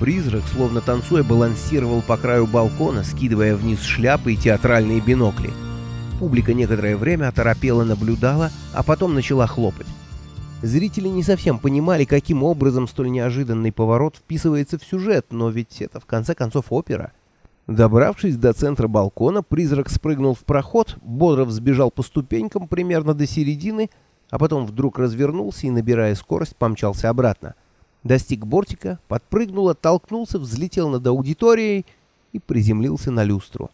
Призрак, словно танцуя, балансировал по краю балкона, скидывая вниз шляпы и театральные бинокли. Публика некоторое время оторопела наблюдала, а потом начала хлопать. Зрители не совсем понимали, каким образом столь неожиданный поворот вписывается в сюжет, но ведь это в конце концов опера. Добравшись до центра балкона, призрак спрыгнул в проход, бодро взбежал по ступенькам примерно до середины, а потом вдруг развернулся и, набирая скорость, помчался обратно. Достиг бортика, подпрыгнул, оттолкнулся, взлетел над аудиторией и приземлился на люстру.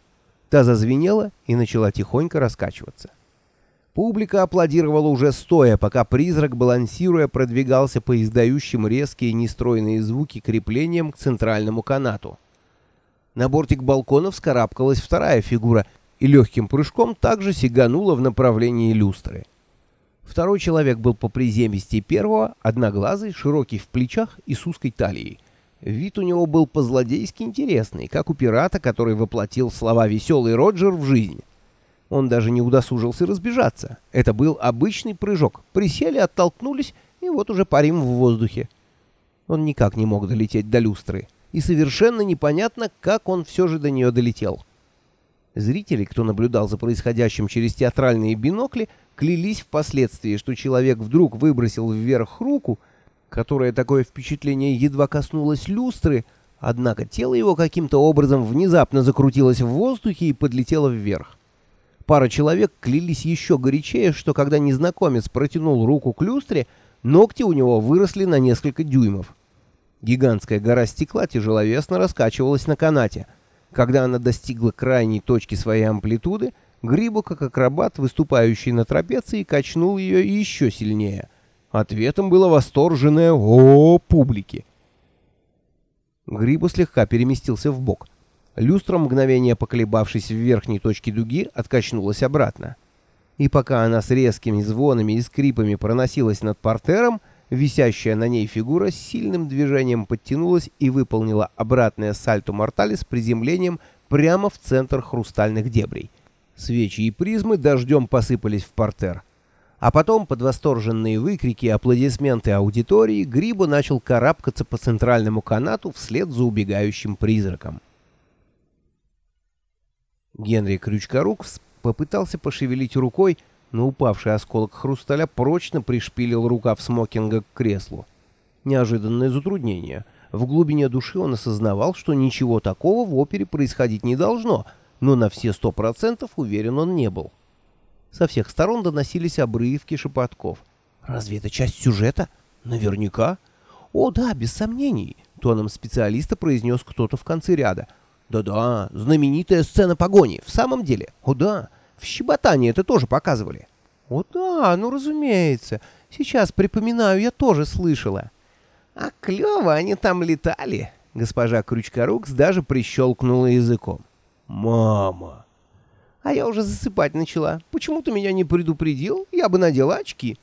Та зазвенела и начала тихонько раскачиваться. Публика аплодировала уже стоя, пока призрак, балансируя, продвигался по издающим резкие нестройные звуки креплением к центральному канату. На бортик балкона вскарабкалась вторая фигура и легким прыжком также сиганула в направлении люстры. Второй человек был по приземисти первого, одноглазый, широкий в плечах и с узкой талией. Вид у него был по-злодейски интересный, как у пирата, который воплотил слова «веселый Роджер» в жизнь. Он даже не удосужился разбежаться. Это был обычный прыжок. Присели, оттолкнулись, и вот уже парим в воздухе. Он никак не мог долететь до люстры. И совершенно непонятно, как он все же до нее долетел. Зрители, кто наблюдал за происходящим через театральные бинокли, клялись впоследствии, что человек вдруг выбросил вверх руку, которая такое впечатление едва коснулась люстры, однако тело его каким-то образом внезапно закрутилось в воздухе и подлетело вверх. Пара человек клялись еще горячее, что когда незнакомец протянул руку к люстре, ногти у него выросли на несколько дюймов. Гигантская гора стекла тяжеловесно раскачивалась на канате. Когда она достигла крайней точки своей амплитуды, Грибу, как акробат, выступающий на трапеции, качнул ее еще сильнее. Ответом было восторженное «О!» публики. Грибу слегка переместился в бок. Люстра, мгновение поколебавшись в верхней точке дуги, откачнулась обратно. И пока она с резкими звонами и скрипами проносилась над портером, висящая на ней фигура с сильным движением подтянулась и выполнила обратное сальто-мортали с приземлением прямо в центр хрустальных дебрей. Свечи и призмы дождем посыпались в портер. А потом, под восторженные выкрики и аплодисменты аудитории, Грибо начал карабкаться по центральному канату вслед за убегающим призраком. Генри Крючкорук попытался пошевелить рукой, но упавший осколок хрусталя прочно пришпилил рукав смокинга к креслу. Неожиданное затруднение. В глубине души он осознавал, что ничего такого в опере происходить не должно, но на все сто процентов уверен он не был. Со всех сторон доносились обрывки шепотков. «Разве это часть сюжета? Наверняка». «О, да, без сомнений», — тоном специалиста произнес кто-то в конце ряда — да-да, знаменитая сцена погони. В самом деле? О да, в щеботании это тоже показывали. О да, ну разумеется. Сейчас припоминаю, я тоже слышала. А клево они там летали. Госпожа Крючкорукс даже прищелкнула языком. Мама. А я уже засыпать начала. Почему ты меня не предупредил? Я бы надела очки.